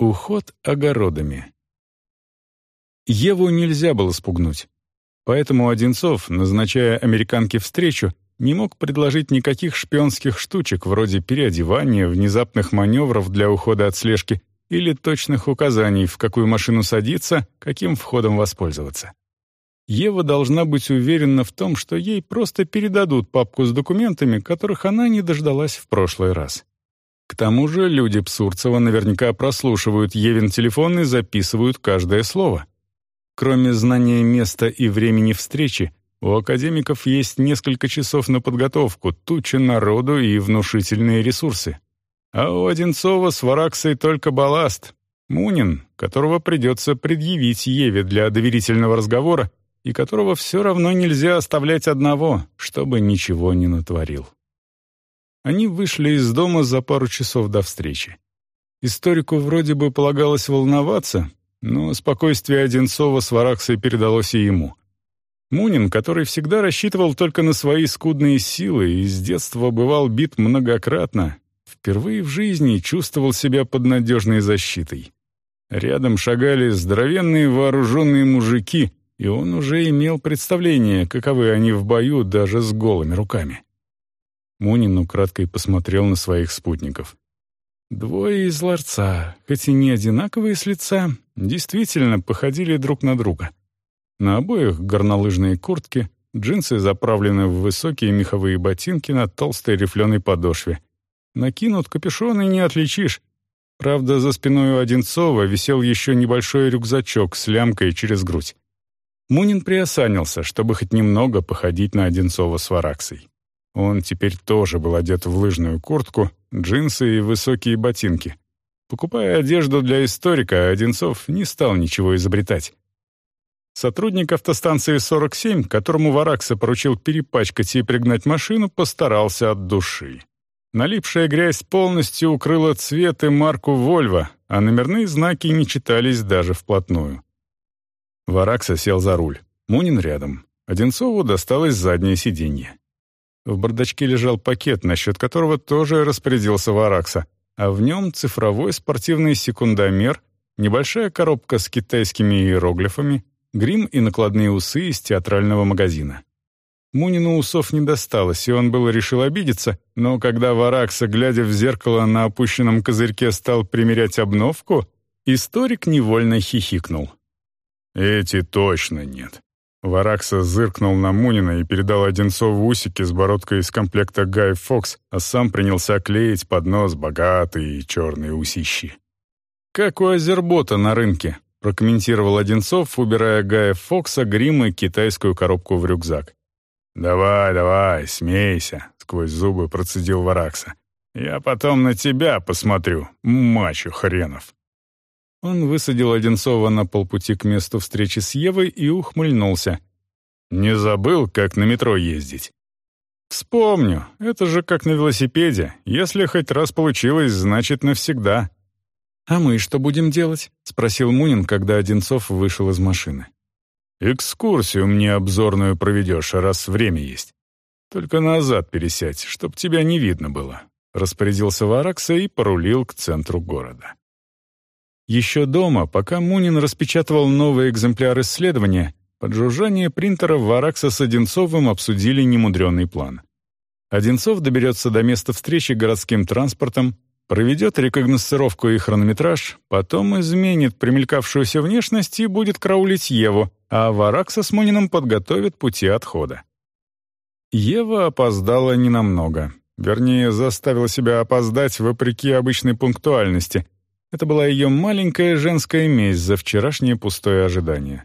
Уход огородами. Еву нельзя было спугнуть. Поэтому Одинцов, назначая американке встречу, не мог предложить никаких шпионских штучек вроде переодевания, внезапных маневров для ухода от слежки или точных указаний, в какую машину садиться, каким входом воспользоваться. Ева должна быть уверена в том, что ей просто передадут папку с документами, которых она не дождалась в прошлый раз. К тому же люди Псурцева наверняка прослушивают Евин телефон и записывают каждое слово. Кроме знания места и времени встречи, у академиков есть несколько часов на подготовку, туча народу и внушительные ресурсы. А у Одинцова с Вараксой только балласт. Мунин, которого придется предъявить Еве для доверительного разговора и которого все равно нельзя оставлять одного, чтобы ничего не натворил. Они вышли из дома за пару часов до встречи. Историку вроде бы полагалось волноваться, но спокойствие Одинцова с Вараксой передалось и ему. Мунин, который всегда рассчитывал только на свои скудные силы и с детства бывал бит многократно, впервые в жизни чувствовал себя под надежной защитой. Рядом шагали здоровенные вооруженные мужики, и он уже имел представление, каковы они в бою даже с голыми руками. Мунин украдкой посмотрел на своих спутников. Двое из ларца, хоть и не одинаковые с лица, действительно походили друг на друга. На обоих горнолыжные куртки, джинсы заправлены в высокие меховые ботинки на толстой рифленой подошве. Накинут капюшон и не отличишь. Правда, за спиной у Одинцова висел еще небольшой рюкзачок с лямкой через грудь. Мунин приосанился, чтобы хоть немного походить на Одинцова с Вараксой. Он теперь тоже был одет в лыжную куртку, джинсы и высокие ботинки. Покупая одежду для историка, Одинцов не стал ничего изобретать. Сотрудник автостанции 47, которому Варакса поручил перепачкать и пригнать машину, постарался от души. Налипшая грязь полностью укрыла цвет и марку «Вольво», а номерные знаки не читались даже вплотную. Варакса сел за руль. Мунин рядом. Одинцову досталось заднее сиденье. В бардачке лежал пакет, насчет которого тоже распорядился Варакса, а в нем цифровой спортивный секундомер, небольшая коробка с китайскими иероглифами, грим и накладные усы из театрального магазина. Мунину усов не досталось, и он было решил обидеться, но когда Варакса, глядя в зеркало на опущенном козырьке, стал примерять обновку, историк невольно хихикнул. «Эти точно нет. Варакса зыркнул на Мунина и передал Одинцову усики с бородкой из комплекта Гай Фокс, а сам принялся клеить под нос богатые черные усищи. «Как у Азербота на рынке», — прокомментировал Одинцов, убирая Гая Фокса, грим и китайскую коробку в рюкзак. «Давай, давай, смейся», — сквозь зубы процедил Варакса. «Я потом на тебя посмотрю, мачо хренов». Он высадил Одинцова на полпути к месту встречи с Евой и ухмыльнулся. «Не забыл, как на метро ездить?» «Вспомню. Это же как на велосипеде. Если хоть раз получилось, значит навсегда». «А мы что будем делать?» — спросил Мунин, когда Одинцов вышел из машины. «Экскурсию мне обзорную проведешь, раз время есть. Только назад пересядь, чтоб тебя не видно было», — распорядился Варакса и порулил к центру города. Еще дома, пока Мунин распечатывал новый экземпляр исследования, под жужжание принтера Варакса с Одинцовым обсудили немудренный план. Одинцов доберется до места встречи городским транспортом, проведет рекогносцировку и хронометраж, потом изменит примелькавшуюся внешность и будет краулить Еву, а Варакса с Муниным подготовит пути отхода. Ева опоздала ненамного. Вернее, заставила себя опоздать вопреки обычной пунктуальности — это была ее маленькая женская месть за вчерашнее пустое ожидание.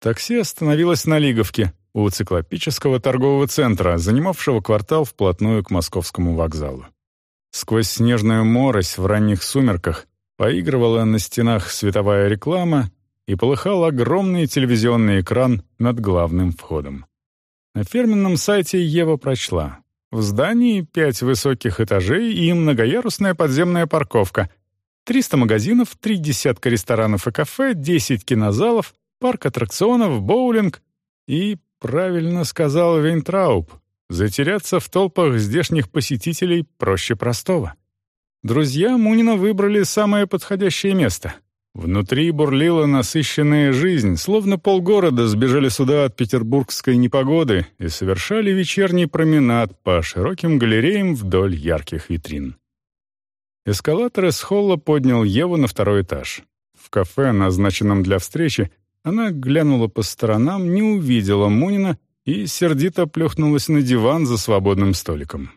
Такси остановилось на Лиговке, у циклопического торгового центра, занимавшего квартал вплотную к московскому вокзалу. Сквозь снежную морось в ранних сумерках поигрывала на стенах световая реклама и полыхал огромный телевизионный экран над главным входом. На фирменном сайте Ева прочла. В здании пять высоких этажей и многоярусная подземная парковка — 300 магазинов, три десятка ресторанов и кафе, 10 кинозалов, парк аттракционов, боулинг и, правильно сказал Вейнтрауб, затеряться в толпах здешних посетителей проще простого. Друзья Мунина выбрали самое подходящее место. Внутри бурлила насыщенная жизнь, словно полгорода сбежали сюда от петербургской непогоды и совершали вечерний променад по широким галереям вдоль ярких витрин. Эскалатор из холла поднял Еву на второй этаж. В кафе, назначенном для встречи, она глянула по сторонам, не увидела Мунина и сердито плюхнулась на диван за свободным столиком.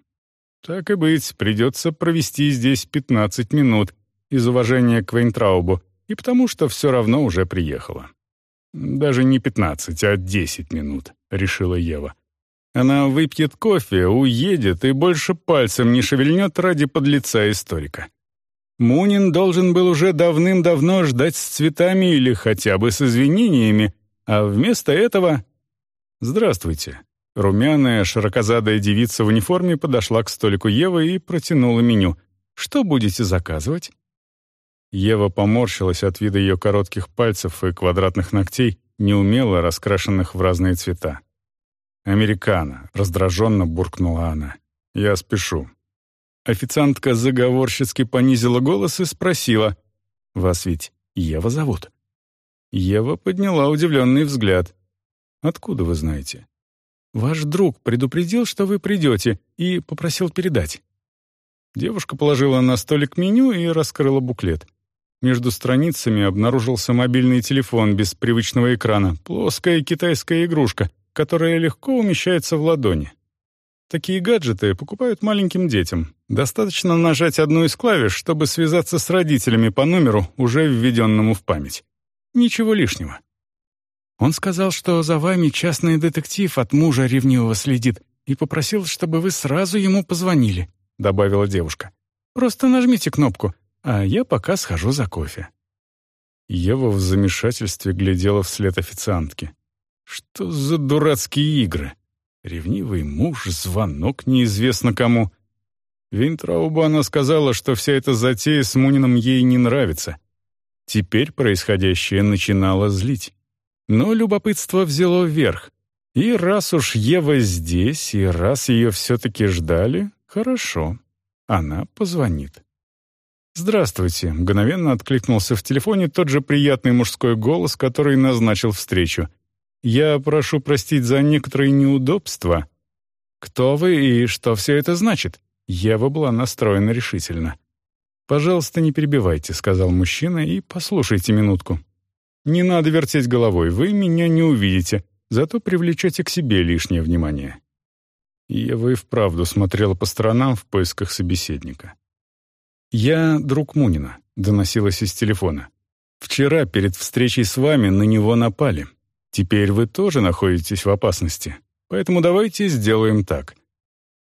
Так и быть, придется провести здесь 15 минут из уважения к Вейнтраубу и потому что все равно уже приехала. «Даже не 15, а 10 минут», — решила Ева. Она выпьет кофе, уедет и больше пальцем не шевельнет ради подлеца историка. Мунин должен был уже давным-давно ждать с цветами или хотя бы с извинениями, а вместо этого... «Здравствуйте». Румяная, широкозадая девица в униформе подошла к столику Евы и протянула меню. «Что будете заказывать?» Ева поморщилась от вида ее коротких пальцев и квадратных ногтей, неумело раскрашенных в разные цвета. «Американо», — раздраженно буркнула она. «Я спешу». Официантка заговорщицки понизила голос и спросила. «Вас ведь Ева зовут?» Ева подняла удивленный взгляд. «Откуда вы знаете?» «Ваш друг предупредил, что вы придете, и попросил передать». Девушка положила на столик меню и раскрыла буклет. Между страницами обнаружился мобильный телефон без привычного экрана, плоская китайская игрушка, которая легко умещается в ладони. Такие гаджеты покупают маленьким детям. Достаточно нажать одну из клавиш, чтобы связаться с родителями по номеру, уже введенному в память. Ничего лишнего. Он сказал, что за вами частный детектив от мужа ревнивого следит, и попросил, чтобы вы сразу ему позвонили», — добавила девушка. «Просто нажмите кнопку, а я пока схожу за кофе». Ева в замешательстве глядела вслед официантке. Что за дурацкие игры? Ревнивый муж, звонок неизвестно кому. Винтрауба она сказала, что вся эта затея с Муниным ей не нравится. Теперь происходящее начинало злить. Но любопытство взяло вверх. И раз уж Ева здесь, и раз ее все-таки ждали, хорошо. Она позвонит. «Здравствуйте», — мгновенно откликнулся в телефоне тот же приятный мужской голос, который назначил встречу. Я прошу простить за некоторые неудобства. Кто вы и что все это значит? Ева была настроена решительно. «Пожалуйста, не перебивайте», — сказал мужчина, — «и послушайте минутку. Не надо вертеть головой, вы меня не увидите, зато привлечете к себе лишнее внимание». Ева и вправду смотрела по сторонам в поисках собеседника. «Я друг Мунина», — доносилось из телефона. «Вчера перед встречей с вами на него напали. Теперь вы тоже находитесь в опасности. Поэтому давайте сделаем так.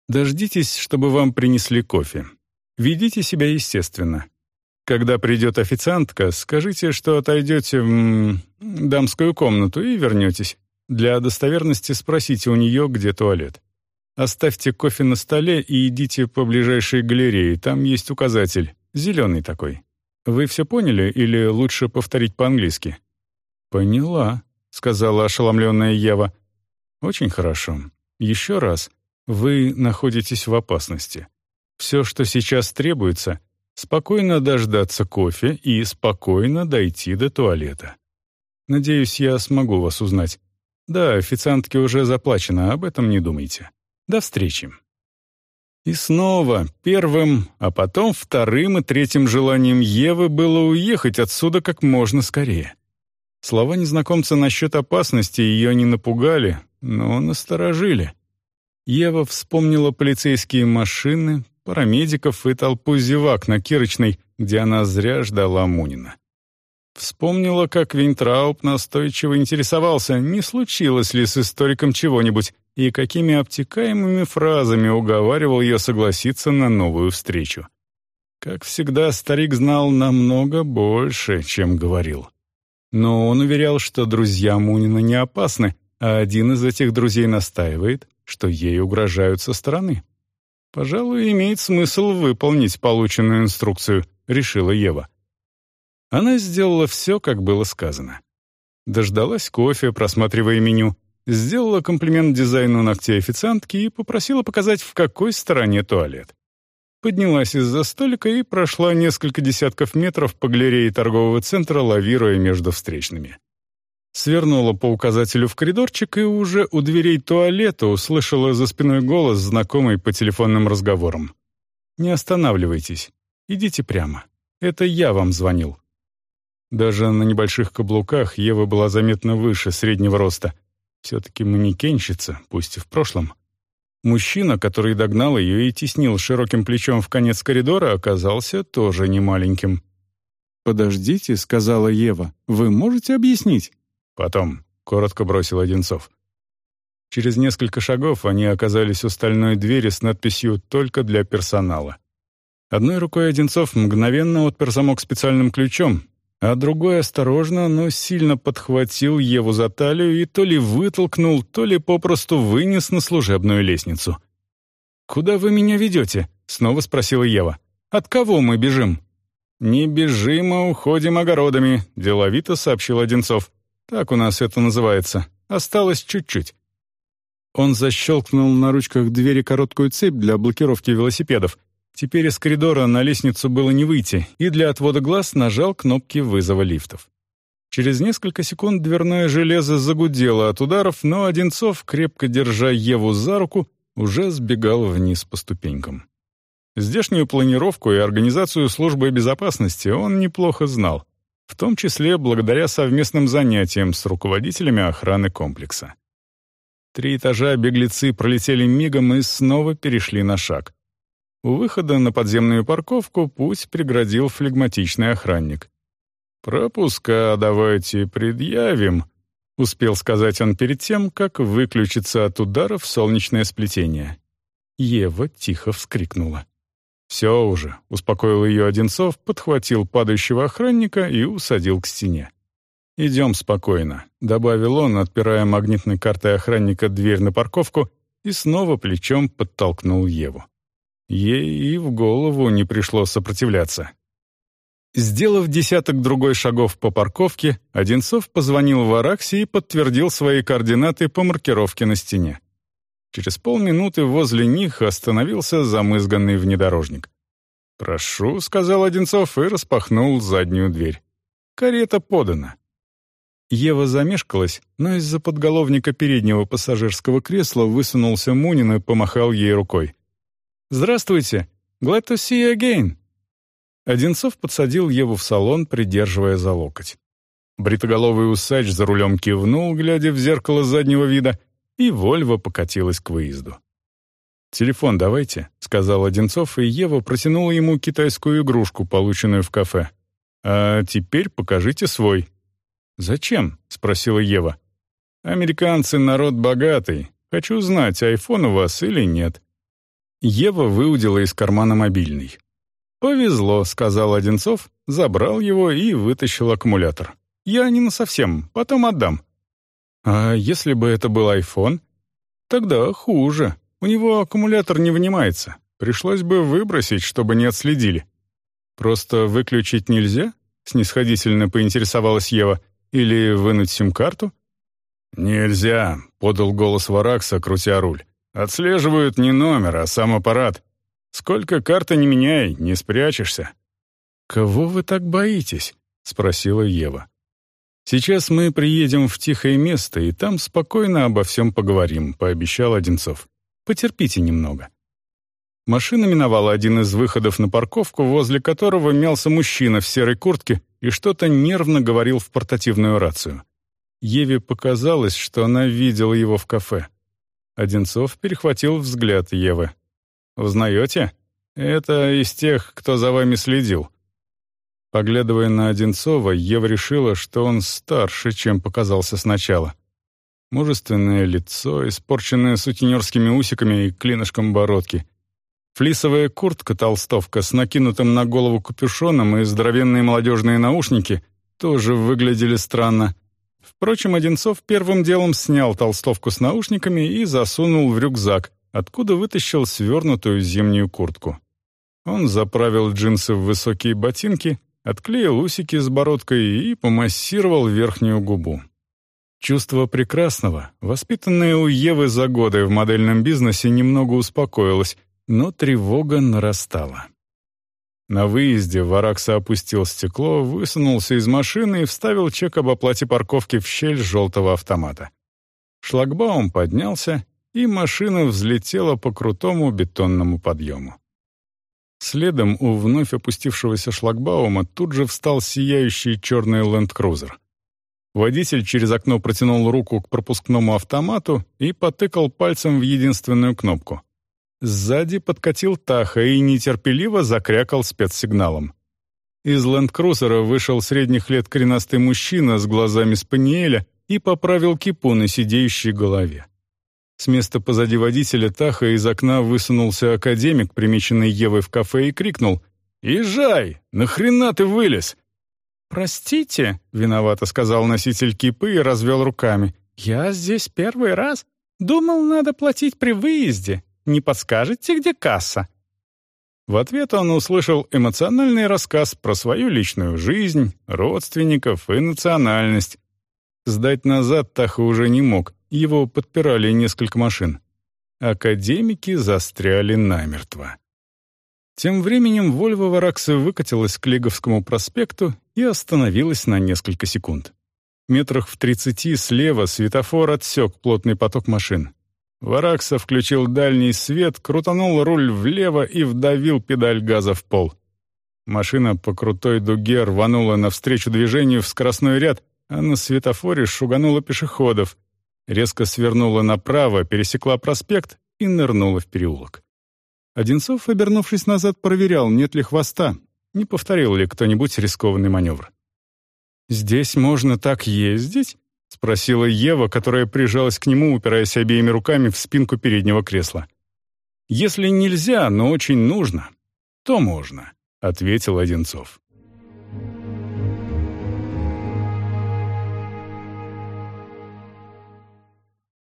Дождитесь, чтобы вам принесли кофе. Ведите себя естественно. Когда придет официантка, скажите, что отойдете в дамскую комнату и вернетесь. Для достоверности спросите у нее, где туалет. Оставьте кофе на столе и идите по ближайшей галерее, там есть указатель, зеленый такой. Вы все поняли или лучше повторить по-английски? Поняла. — сказала ошеломленная Ева. «Очень хорошо. Еще раз. Вы находитесь в опасности. Все, что сейчас требуется, спокойно дождаться кофе и спокойно дойти до туалета. Надеюсь, я смогу вас узнать. Да, официантке уже заплачено, об этом не думайте. До встречи». И снова первым, а потом вторым и третьим желанием Евы было уехать отсюда как можно скорее. Слова незнакомца насчет опасности ее не напугали, но насторожили. Ева вспомнила полицейские машины, парамедиков и толпу зевак на Кирочной, где она зря ждала Мунина. Вспомнила, как Винтрауб настойчиво интересовался, не случилось ли с историком чего-нибудь, и какими обтекаемыми фразами уговаривал ее согласиться на новую встречу. Как всегда, старик знал намного больше, чем говорил. Но он уверял, что друзья Мунина не опасны, а один из этих друзей настаивает, что ей угрожают со стороны. «Пожалуй, имеет смысл выполнить полученную инструкцию», — решила Ева. Она сделала все, как было сказано. Дождалась кофе, просматривая меню, сделала комплимент дизайну ногтей официантки и попросила показать, в какой стороне туалет. Поднялась из-за столика и прошла несколько десятков метров по галерее торгового центра, лавируя между встречными. Свернула по указателю в коридорчик и уже у дверей туалета услышала за спиной голос, знакомый по телефонным разговорам. «Не останавливайтесь. Идите прямо. Это я вам звонил». Даже на небольших каблуках Ева была заметно выше среднего роста. Все-таки манекенщица, пусть и в прошлом. Мужчина, который догнал ее и теснил широким плечом в конец коридора, оказался тоже немаленьким. «Подождите», — сказала Ева, — «вы можете объяснить?» «Потом», — коротко бросил Одинцов. Через несколько шагов они оказались у стальной двери с надписью «Только для персонала». Одной рукой Одинцов мгновенно отпер замок специальным ключом, а другой осторожно, но сильно подхватил Еву за талию и то ли вытолкнул, то ли попросту вынес на служебную лестницу. «Куда вы меня ведете?» — снова спросила Ева. «От кого мы бежим?» «Не бежим, а уходим огородами», — деловито сообщил Одинцов. «Так у нас это называется. Осталось чуть-чуть». Он защелкнул на ручках двери короткую цепь для блокировки велосипедов — Теперь из коридора на лестницу было не выйти, и для отвода глаз нажал кнопки вызова лифтов. Через несколько секунд дверное железо загудело от ударов, но Одинцов, крепко держа Еву за руку, уже сбегал вниз по ступенькам. Здешнюю планировку и организацию службы безопасности он неплохо знал, в том числе благодаря совместным занятиям с руководителями охраны комплекса. Три этажа беглецы пролетели мигом и снова перешли на шаг. У выхода на подземную парковку путь преградил флегматичный охранник. «Пропуска давайте предъявим», — успел сказать он перед тем, как выключиться от ударов солнечное сплетение. Ева тихо вскрикнула. «Все уже», — успокоил ее Одинцов, подхватил падающего охранника и усадил к стене. «Идем спокойно», — добавил он, отпирая магнитной картой охранника дверь на парковку и снова плечом подтолкнул Еву. Ей и в голову не пришло сопротивляться. Сделав десяток другой шагов по парковке, Одинцов позвонил в Аракси и подтвердил свои координаты по маркировке на стене. Через полминуты возле них остановился замызганный внедорожник. «Прошу», — сказал Одинцов и распахнул заднюю дверь. «Карета подана». Ева замешкалась, но из-за подголовника переднего пассажирского кресла высунулся Мунин и помахал ей рукой. «Здравствуйте! Glad to see you again!» Одинцов подсадил Еву в салон, придерживая за локоть. Бритоголовый усач за рулем кивнул, глядя в зеркало заднего вида, и Вольво покатилась к выезду. «Телефон давайте», — сказал Одинцов, и Ева протянула ему китайскую игрушку, полученную в кафе. «А теперь покажите свой». «Зачем?» — спросила Ева. «Американцы народ богатый. Хочу знать, айфон у вас или нет». Ева выудила из кармана мобильный. «Повезло», — сказал Одинцов, забрал его и вытащил аккумулятор. «Я не насовсем, потом отдам». «А если бы это был iPhone?» «Тогда хуже. У него аккумулятор не вынимается. Пришлось бы выбросить, чтобы не отследили». «Просто выключить нельзя?» — снисходительно поинтересовалась Ева. «Или вынуть сим-карту?» «Нельзя», — подал голос Варакса, крутя руль. Отслеживают не номер, а сам аппарат. Сколько карты не меняй, не спрячешься». «Кого вы так боитесь?» — спросила Ева. «Сейчас мы приедем в тихое место, и там спокойно обо всем поговорим», — пообещал Одинцов. «Потерпите немного». Машина миновала один из выходов на парковку, возле которого мялся мужчина в серой куртке и что-то нервно говорил в портативную рацию. Еве показалось, что она видела его в кафе. Одинцов перехватил взгляд Евы. «Узнаете? Это из тех, кто за вами следил». Поглядывая на Одинцова, Ева решила, что он старше, чем показался сначала. Мужественное лицо, испорченное сутенерскими усиками и клинышком бородки. Флисовая куртка-толстовка с накинутым на голову капюшоном и здоровенные молодежные наушники тоже выглядели странно — Впрочем, Одинцов первым делом снял толстовку с наушниками и засунул в рюкзак, откуда вытащил свернутую зимнюю куртку. Он заправил джинсы в высокие ботинки, отклеил усики с бородкой и помассировал верхнюю губу. Чувство прекрасного, воспитанное у Евы за годы в модельном бизнесе, немного успокоилось, Но тревога нарастала. На выезде Варакса опустил стекло, высунулся из машины и вставил чек об оплате парковки в щель желтого автомата. Шлагбаум поднялся, и машина взлетела по крутому бетонному подъему. Следом у вновь опустившегося шлагбаума тут же встал сияющий черный ленд-крузер. Водитель через окно протянул руку к пропускному автомату и потыкал пальцем в единственную кнопку. Сзади подкатил Таха и нетерпеливо закрякал спецсигналом. Из ленд-крузера вышел средних лет коренастый мужчина с глазами спаниеля и поправил кипу на сидеющей голове. С места позади водителя Таха из окна высунулся академик, примеченный Евой в кафе, и крикнул «Езжай! Нахрена ты вылез?» «Простите», — виновато сказал носитель кипы и развел руками. «Я здесь первый раз. Думал, надо платить при выезде. Не подскажете, где касса?» В ответ он услышал эмоциональный рассказ про свою личную жизнь, родственников и национальность. Сдать назад Таха уже не мог, его подпирали несколько машин. Академики застряли намертво. Тем временем Вольво Варакса выкатилась к Лиговскому проспекту и остановилась на несколько секунд. Метрах в тридцати слева светофор отсек плотный поток машин. Варакса включил дальний свет, крутанул руль влево и вдавил педаль газа в пол. Машина по крутой дуге рванула навстречу движению в скоростной ряд, а на светофоре шуганула пешеходов, резко свернула направо, пересекла проспект и нырнула в переулок. Одинцов, обернувшись назад, проверял, нет ли хвоста, не повторил ли кто-нибудь рискованный маневр. «Здесь можно так ездить?» — спросила Ева, которая прижалась к нему, упираясь обеими руками в спинку переднего кресла. «Если нельзя, но очень нужно, то можно», — ответил Одинцов.